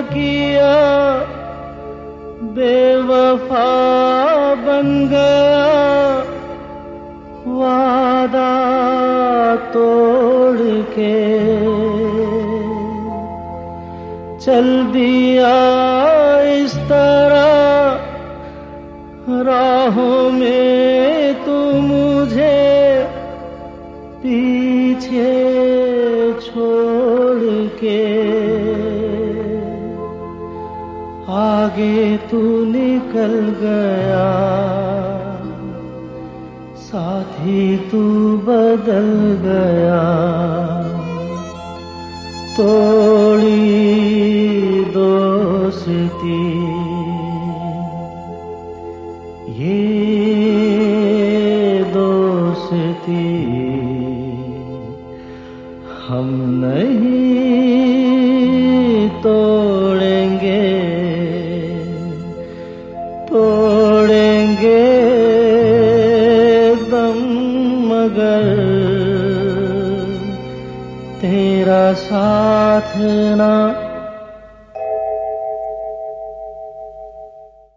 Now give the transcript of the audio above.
किया? बेवफा बन गया। वादा तोड़ के। चल दिया इस तरह। राहों में तू मुझे पीछे के। आगे तू निकल गया, साथी तू बदल गया। तोड़ी दोस्ती, ये दोस्ती। हम नहीं तोड़ेंगे दम मगर। तेरा साथ ना